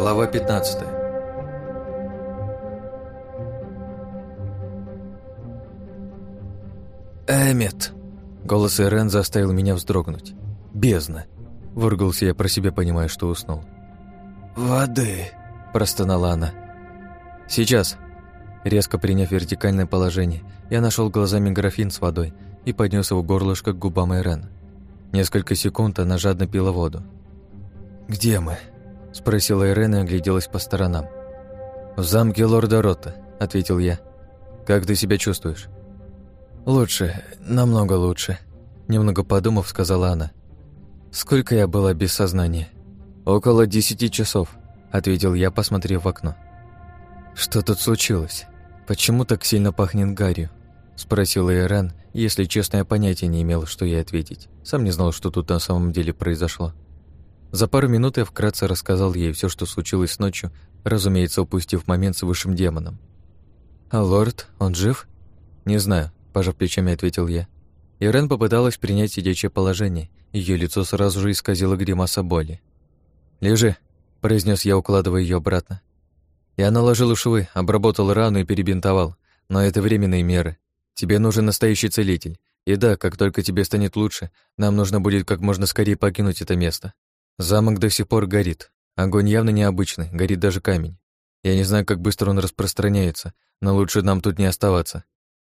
Глава 15 «Эммет!» Голос Ирен заставил меня вздрогнуть. «Бездна!» Выругался я про себя, понимая, что уснул. «Воды!» – простонала она. «Сейчас!» Резко приняв вертикальное положение, я нашел глазами графин с водой и поднес его горлышко к губам Ирен. Несколько секунд она жадно пила воду. «Где мы?» – спросила Ирен и огляделась по сторонам. «В замке лорда Рота», – ответил я. «Как ты себя чувствуешь?» «Лучше, намного лучше», – немного подумав, сказала она. «Сколько я была без сознания?» «Около десяти часов», – ответил я, посмотрев в окно. «Что тут случилось? Почему так сильно пахнет гарью?» – спросила Иран, если честно, я понятия не имел, что ей ответить. Сам не знал, что тут на самом деле произошло. За пару минут я вкратце рассказал ей все, что случилось ночью, разумеется, упустив момент с высшим демоном. «А лорд, он жив?» «Не знаю», – пожав плечами, ответил я. Ирен попыталась принять сидячее положение, ее лицо сразу же исказило гримаса боли. «Лежи», – произнес я, укладывая ее обратно. Я наложил швы, обработал рану и перебинтовал, но это временные меры. Тебе нужен настоящий целитель. И да, как только тебе станет лучше, нам нужно будет как можно скорее покинуть это место. Замок до сих пор горит. Огонь явно необычный, горит даже камень. Я не знаю, как быстро он распространяется, но лучше нам тут не оставаться.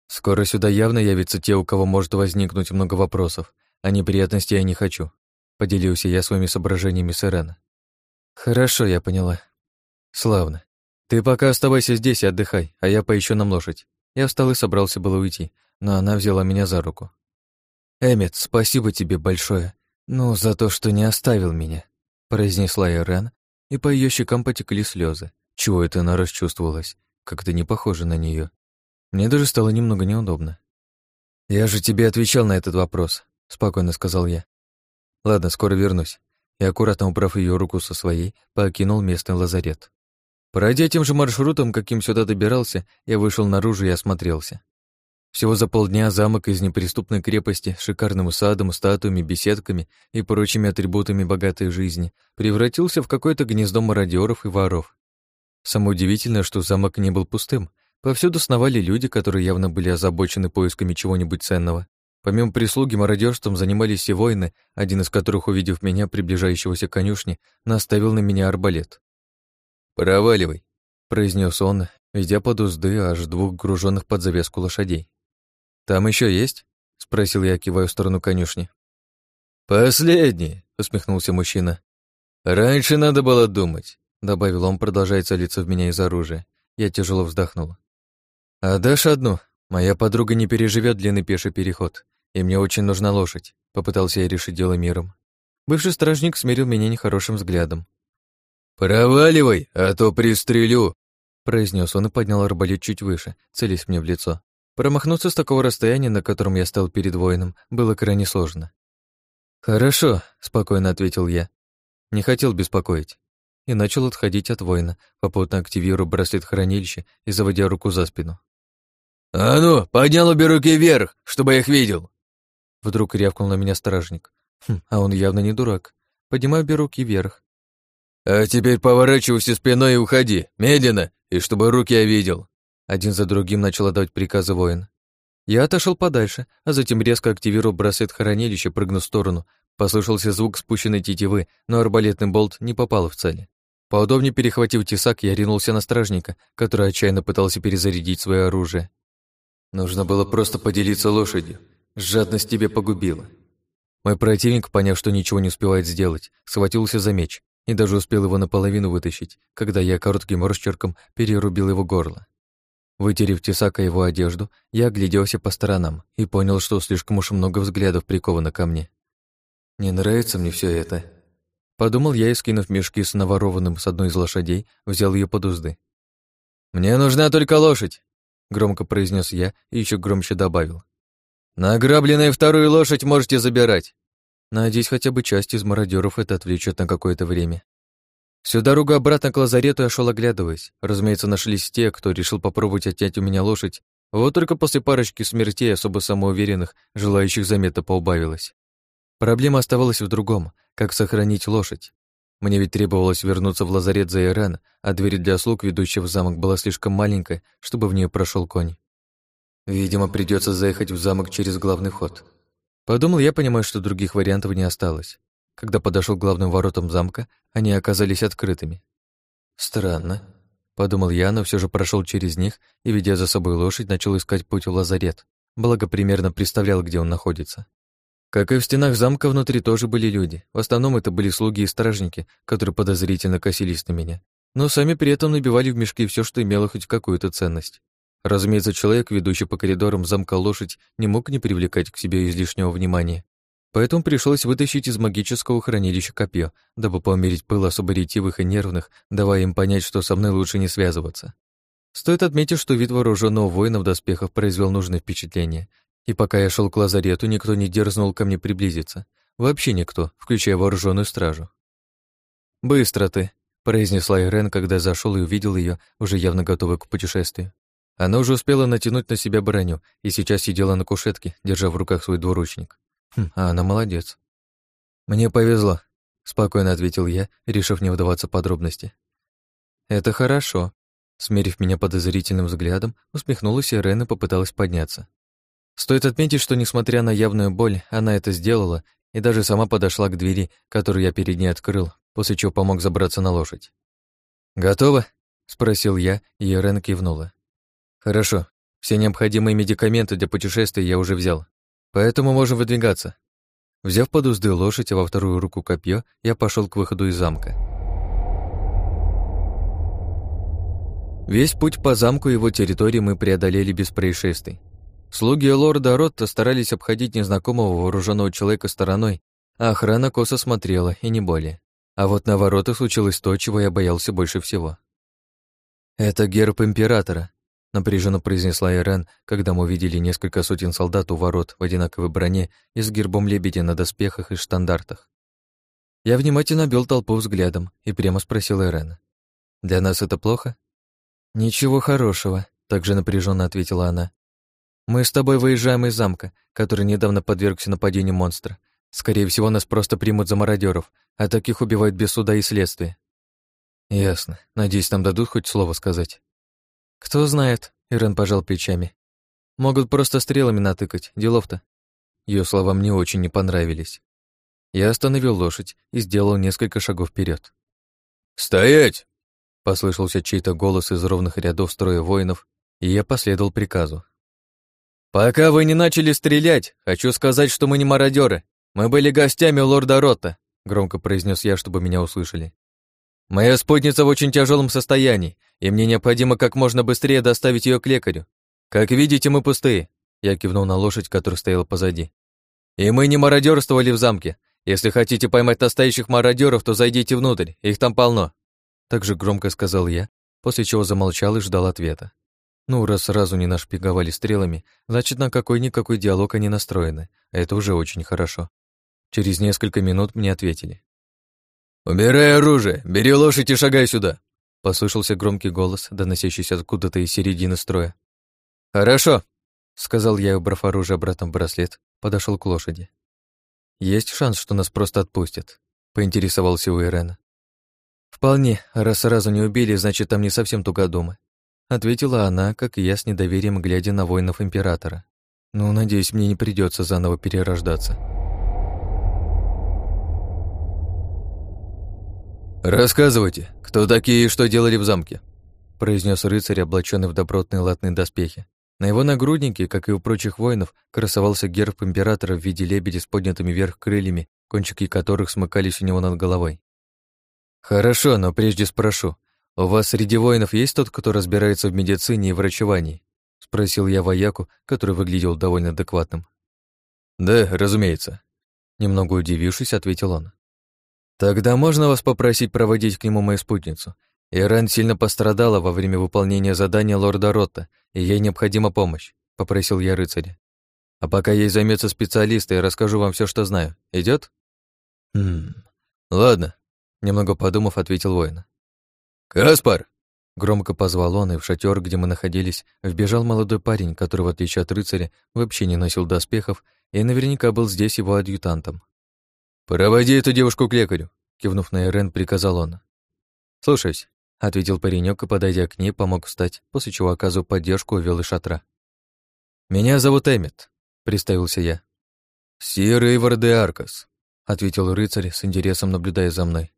Скоро сюда явно явятся те, у кого может возникнуть много вопросов, а неприятностей я не хочу. Поделился я своими соображениями с Ирена. Хорошо, я поняла. Славно. Ты пока оставайся здесь и отдыхай, а я поищу нам лошадь. Я встал и собрался было уйти, но она взяла меня за руку. «Эммет, спасибо тебе большое. «Ну, за то, что не оставил меня», — произнесла Ирен, и по ее щекам потекли слезы. Чего это она расчувствовалась? Как-то не похоже на нее. Мне даже стало немного неудобно. «Я же тебе отвечал на этот вопрос», — спокойно сказал я. «Ладно, скоро вернусь». И, аккуратно убрав ее руку со своей, покинул местный лазарет. Пройдя тем же маршрутом, каким сюда добирался, я вышел наружу и осмотрелся. Всего за полдня замок из неприступной крепости с шикарным садом, статуями, беседками и прочими атрибутами богатой жизни превратился в какое-то гнездо мародеров и воров. Самое удивительное, что замок не был пустым. Повсюду сновали люди, которые явно были озабочены поисками чего-нибудь ценного. Помимо прислуги, мародерством занимались и воины, один из которых, увидев меня, приближающегося к конюшне, наставил на меня арбалет. «Проваливай», — произнес он, ведя под узды аж двух груженных под завеску лошадей. «Там еще есть?» — спросил я, кивая в сторону конюшни. «Последний», — усмехнулся мужчина. «Раньше надо было думать», — добавил он, продолжая целиться в меня из оружия. Я тяжело вздохнул. «А дашь одну? Моя подруга не переживет длинный пеший переход, и мне очень нужна лошадь», — попытался я решить дело миром. Бывший стражник смирил меня нехорошим взглядом. «Проваливай, а то пристрелю», — произнес он и поднял арбалет чуть выше, целясь мне в лицо. Промахнуться с такого расстояния, на котором я стал перед воином, было крайне сложно. «Хорошо», — спокойно ответил я. Не хотел беспокоить. И начал отходить от воина, попутно активируя браслет хранилища и заводя руку за спину. «А ну, поднял обе руки вверх, чтобы я их видел!» Вдруг рявкнул на меня стражник. Хм, а он явно не дурак. Поднимаю обе руки вверх. «А теперь поворачивайся спиной и уходи, медленно, и чтобы руки я видел!» Один за другим начал отдавать приказы воин. Я отошел подальше, а затем резко активировал браслет хранилища, прыгнув в сторону. Послышался звук спущенной тетивы, но арбалетный болт не попал в цель. Поудобнее перехватив тесак, я ринулся на стражника, который отчаянно пытался перезарядить свое оружие. Нужно было просто поделиться лошадью. Жадность тебе погубила. Мой противник, поняв, что ничего не успевает сделать, схватился за меч и даже успел его наполовину вытащить, когда я коротким росчерком перерубил его горло. Вытерев тесака его одежду, я огляделся по сторонам и понял, что слишком уж много взглядов приковано ко мне. «Не нравится мне все это», — подумал я и, скинув мешки с наворованным с одной из лошадей, взял ее под узды. «Мне нужна только лошадь», — громко произнес я и еще громче добавил. «Награбленную вторую лошадь можете забирать». Надеюсь, хотя бы часть из мародеров это отвлечет на какое-то время. Всю дорогу обратно к лазарету я шел оглядываясь. Разумеется, нашлись те, кто решил попробовать отнять у меня лошадь. Вот только после парочки смертей особо самоуверенных, желающих заметно поубавилось. Проблема оставалась в другом, как сохранить лошадь. Мне ведь требовалось вернуться в лазарет за Иран, а дверь для слуг, ведущая в замок, была слишком маленькая, чтобы в нее прошел конь. Видимо, придется заехать в замок через главный ход. Подумал я, понимая, что других вариантов не осталось. Когда подошел к главным воротам замка, они оказались открытыми. Странно, подумал я, но все же прошел через них и, ведя за собой лошадь, начал искать путь в лазарет, благо примерно представлял, где он находится. Как и в стенах замка, внутри тоже были люди. В основном это были слуги и стражники, которые подозрительно косились на меня. Но сами при этом набивали в мешки все, что имело хоть какую-то ценность. Разумеется, человек, ведущий по коридорам замка лошадь, не мог не привлекать к себе излишнего внимания. Поэтому пришлось вытащить из магического хранилища копье, дабы поумерить пыл особо ретивых и нервных, давая им понять, что со мной лучше не связываться. Стоит отметить, что вид вооруженного воина в доспехах произвел нужное впечатление, и пока я шел к лазарету, никто не дерзнул ко мне приблизиться. Вообще никто, включая вооруженную стражу. «Быстро ты», — произнесла Ирен, когда зашел и увидел ее, уже явно готовой к путешествию. Она уже успела натянуть на себя броню и сейчас сидела на кушетке, держа в руках свой двуручник. Хм, а она молодец. «Мне повезло», — спокойно ответил я, решив не вдаваться в подробности. «Это хорошо», — смерив меня подозрительным взглядом, усмехнулась Ирен и попыталась подняться. Стоит отметить, что, несмотря на явную боль, она это сделала и даже сама подошла к двери, которую я перед ней открыл, после чего помог забраться на лошадь. «Готово?» — спросил я, и Ирен кивнула. «Хорошо. Все необходимые медикаменты для путешествия я уже взял, поэтому можем выдвигаться». Взяв под узды лошадь, а во вторую руку копье, я пошел к выходу из замка. Весь путь по замку и его территории мы преодолели без происшествий. Слуги лорда Ротта старались обходить незнакомого вооруженного человека стороной, а охрана косо смотрела, и не более. А вот на воротах случилось то, чего я боялся больше всего. «Это герб императора», — напряженно произнесла Ирен, когда мы увидели несколько сотен солдат у ворот в одинаковой броне и с гербом лебедя на доспехах и штандартах. Я внимательно бил толпу взглядом и прямо спросил Ирен. «Для нас это плохо?» «Ничего хорошего», — также напряженно ответила она. Мы с тобой выезжаем из замка, который недавно подвергся нападению монстра. Скорее всего, нас просто примут за мародеров, а таких убивают без суда и следствия. Ясно. Надеюсь, нам дадут хоть слово сказать. Кто знает, Ирен пожал плечами. Могут просто стрелами натыкать, делов-то. Ее слова мне очень не понравились. Я остановил лошадь и сделал несколько шагов вперед. «Стоять!» — послышался чей-то голос из ровных рядов строя воинов, и я последовал приказу. «Пока вы не начали стрелять, хочу сказать, что мы не мародеры. Мы были гостями у лорда Ротта», — громко произнес я, чтобы меня услышали. «Моя спутница в очень тяжелом состоянии, и мне необходимо как можно быстрее доставить ее к лекарю. Как видите, мы пустые», — я кивнул на лошадь, которая стояла позади. «И мы не мародерствовали в замке. Если хотите поймать настоящих мародеров, то зайдите внутрь, их там полно», — также громко сказал я, после чего замолчал и ждал ответа. Ну, раз сразу не нашпиговали стрелами, значит, на какой-никакой диалог они настроены, а это уже очень хорошо. Через несколько минут мне ответили. «Убирай оружие, бери лошадь и шагай сюда!» Послышался громкий голос, доносящийся откуда-то из середины строя. «Хорошо!» — сказал я, убрав оружие обратно в браслет, подошел к лошади. «Есть шанс, что нас просто отпустят?» — поинтересовался у Ирена. «Вполне. Раз сразу не убили, значит, там не совсем тугодумы ответила она, как и я с недоверием, глядя на воинов императора. Ну, надеюсь, мне не придется заново перерождаться. «Рассказывайте, кто такие и что делали в замке?» произнес рыцарь, облаченный в добротные латные доспехи. На его нагруднике, как и у прочих воинов, красовался герб императора в виде лебеди с поднятыми вверх крыльями, кончики которых смыкались у него над головой. «Хорошо, но прежде спрошу, «У вас среди воинов есть тот, кто разбирается в медицине и врачевании?» — спросил я вояку, который выглядел довольно адекватным. «Да, разумеется», — немного удивившись, ответил он. «Тогда можно вас попросить проводить к нему мою спутницу? Иран сильно пострадала во время выполнения задания лорда Ротта, и ей необходима помощь», — попросил я рыцаря. «А пока ей займется специалист, я расскажу вам все, что знаю. Идет? «Хм... Ладно», — немного подумав, ответил воин. «Каспар!» Громко позвал он, и в шатер, где мы находились, вбежал молодой парень, который, в отличие от рыцаря, вообще не носил доспехов и наверняка был здесь его адъютантом. «Проводи эту девушку к лекарю», — кивнув на Ирен, приказал он. «Слушаюсь», — ответил паренек и, подойдя к ней, помог встать, после чего, оказывая поддержку, увел из шатра. «Меня зовут Эммет», — представился я. «Сир Эйвор де Аркас», — ответил рыцарь, с интересом наблюдая за мной.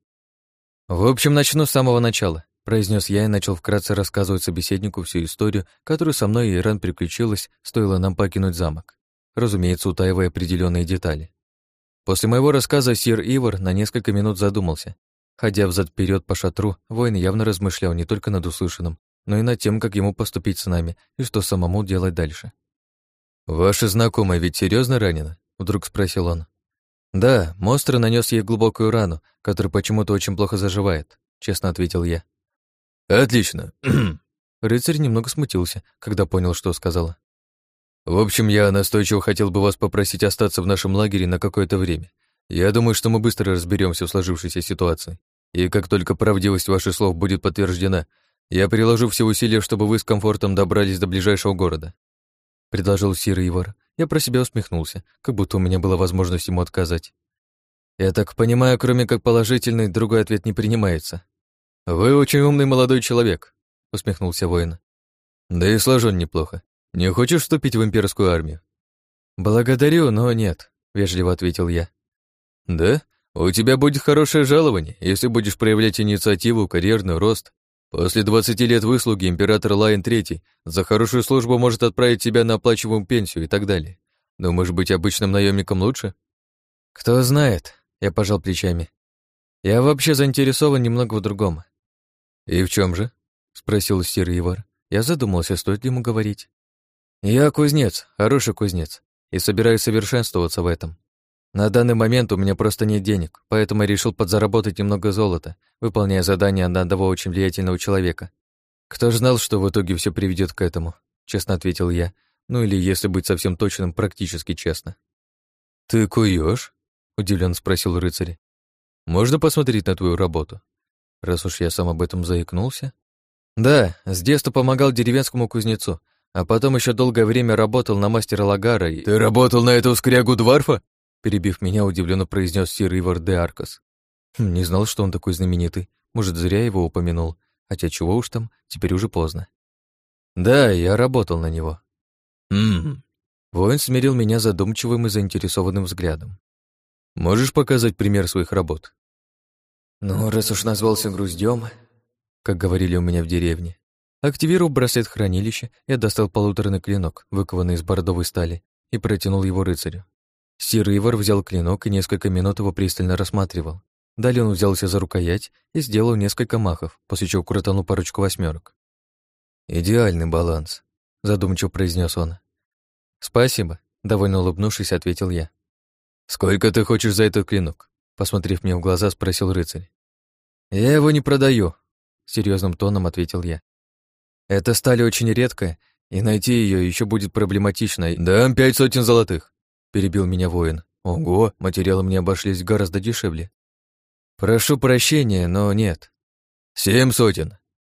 «В общем, начну с самого начала», — произнес я и начал вкратце рассказывать собеседнику всю историю, которую со мной и Иран приключилась, стоило нам покинуть замок, разумеется, утаивая определенные детали. После моего рассказа сир Ивар на несколько минут задумался. Ходя взад вперед по шатру, воин явно размышлял не только над услышанным, но и над тем, как ему поступить с нами и что самому делать дальше. «Ваша знакомая ведь серьезно ранена?» — вдруг спросил он. «Да, монстр нанес ей глубокую рану, которая почему-то очень плохо заживает», — честно ответил я. «Отлично». Рыцарь немного смутился, когда понял, что сказала. «В общем, я настойчиво хотел бы вас попросить остаться в нашем лагере на какое-то время. Я думаю, что мы быстро разберемся в сложившейся ситуации. И как только правдивость ваших слов будет подтверждена, я приложу все усилия, чтобы вы с комфортом добрались до ближайшего города», — предложил Сир Ивар. Я про себя усмехнулся, как будто у меня была возможность ему отказать. «Я так понимаю, кроме как положительный, другой ответ не принимается». «Вы очень умный молодой человек», — усмехнулся воин. «Да и сложен неплохо. Не хочешь вступить в имперскую армию?» «Благодарю, но нет», — вежливо ответил я. «Да? У тебя будет хорошее жалование, если будешь проявлять инициативу, карьерный рост. После 20 лет выслуги император Лайн III за хорошую службу может отправить тебя на оплачиваемую пенсию и так далее. Думаешь, быть обычным наемником лучше? Кто знает, я пожал плечами. Я вообще заинтересован немного в другом. И в чем же? спросил Сир Ивар. Я задумался, стоит ли ему говорить. Я кузнец, хороший кузнец, и собираюсь совершенствоваться в этом. На данный момент у меня просто нет денег, поэтому я решил подзаработать немного золота, выполняя задания на одного очень влиятельного человека. Кто ж знал, что в итоге все приведет к этому, честно ответил я. Ну или, если быть совсем точным, практически честно. Ты куешь? удивленно спросил рыцарь. Можно посмотреть на твою работу? Раз уж я сам об этом заикнулся. Да, с детства помогал деревенскому кузнецу, а потом еще долгое время работал на мастера Лагара и... Ты работал на этого скрягу Дварфа? перебив меня, удивленно произнес сир Ивар де Аркас. Хм, не знал, что он такой знаменитый. Может, зря его упомянул. Хотя чего уж там, теперь уже поздно. Да, я работал на него. Ммм. Воин смирил меня задумчивым и заинтересованным взглядом. Можешь показать пример своих работ? Ну, раз уж назвался груздем, как говорили у меня в деревне. Активировав браслет хранилища, я достал полуторный клинок, выкованный из бордовой стали, и протянул его рыцарю. Сир Ивар взял клинок и несколько минут его пристально рассматривал. Далее он взялся за рукоять и сделал несколько махов, после чего крутанул парочку восьмерок. «Идеальный баланс», — задумчиво произнес он. «Спасибо», — довольно улыбнувшись, ответил я. «Сколько ты хочешь за этот клинок?» Посмотрев мне в глаза, спросил рыцарь. «Я его не продаю», — серьезным тоном ответил я. «Эта сталь очень редкая, и найти ее еще будет проблематично. Дам пять сотен золотых перебил меня воин. Ого, материалы мне обошлись гораздо дешевле. Прошу прощения, но нет. Семь сотен.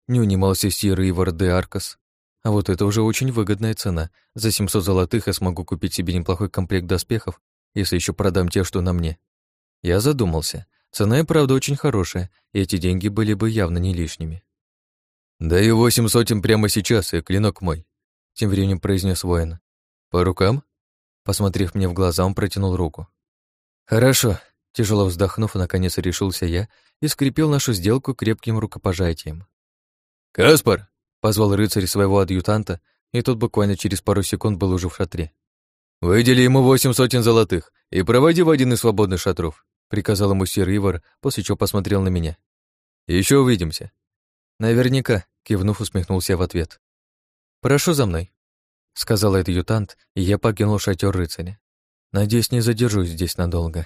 Не унимался Сир Ивар де Аркас. А вот это уже очень выгодная цена. За 700 золотых я смогу купить себе неплохой комплект доспехов, если еще продам те, что на мне. Я задумался. Цена и правда очень хорошая, и эти деньги были бы явно не лишними. «Даю восемь сотен прямо сейчас, и клинок мой», — тем временем произнес воин. «По рукам?» Посмотрев мне в глаза, он протянул руку. «Хорошо», — тяжело вздохнув, наконец решился я и скрепил нашу сделку крепким рукопожатием. «Каспар!» — позвал рыцарь своего адъютанта, и тот буквально через пару секунд был уже в шатре. «Выдели ему восемь сотен золотых и проводи в один из свободных шатров», — приказал ему сир Ивар, после чего посмотрел на меня. Еще увидимся». «Наверняка», — кивнув, усмехнулся в ответ. «Прошу за мной» сказал адъютант, и я покинул шатер рыцаря. Надеюсь, не задержусь здесь надолго.